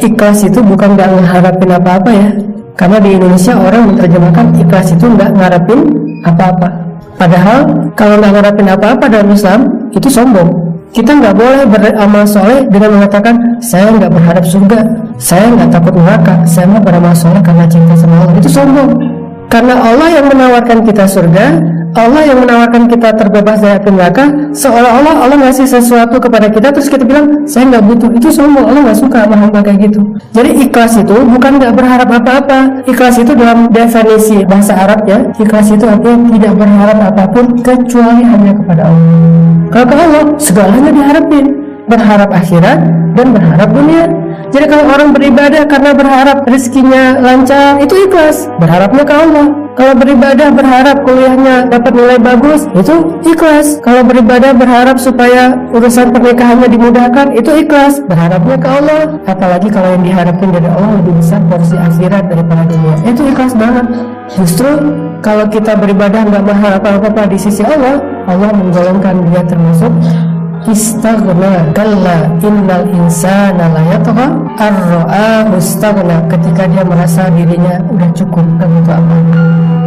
ikhlas itu bukan nggak mengharapin apa-apa ya. Karena di Indonesia orang menerjemahkan ikhlas itu nggak ngarepin apa-apa. Padahal kalau nggak ngarepin apa-apa dalam Islam itu sombong. Kita nggak boleh beramal soleh dengan mengatakan saya nggak berharap surga, saya nggak takut neraka, saya mau beramal soleh karena cinta sama Allah. Itu sombong. Karena Allah yang menawarkan kita surga, Allah yang menawarkan kita terbebas dari api neraka seolah-olah Allah ngasih sesuatu kepada kita terus kita bilang saya nggak butuh. Itu sombong Allah nggak suka sama hamba kayak gitu. Jadi ikhlas itu bukan nggak berharap apa-apa. Ikhlas itu dalam definisi bahasa Arab ya ikhlas itu artinya tidak berharap apa pun kecuali hanya kepada Allah. Kalau ke Allah segalanya diharapin. Berharap akhirat dan berharap dunia jadi kalau orang beribadah karena berharap rezekinya lancar, itu ikhlas. Berharapnya ke Allah. Kalau beribadah berharap kuliahnya dapat nilai bagus, itu ikhlas. Kalau beribadah berharap supaya urusan pernikahannya dimudahkan, itu ikhlas. Berharapnya ke Allah. Apalagi kalau yang diharapkan dari Allah lebih besar porsi akhirat daripada dunia. Itu ikhlas banget. Justru kalau kita beribadah nggak berharap apa-apa di sisi Allah, Allah menggolongkan dia termasuk istaghna kalla innal insana la yatgha ar-ra'a mustaghna. Ketika dia merasa dirinya udah cukup kebutuhan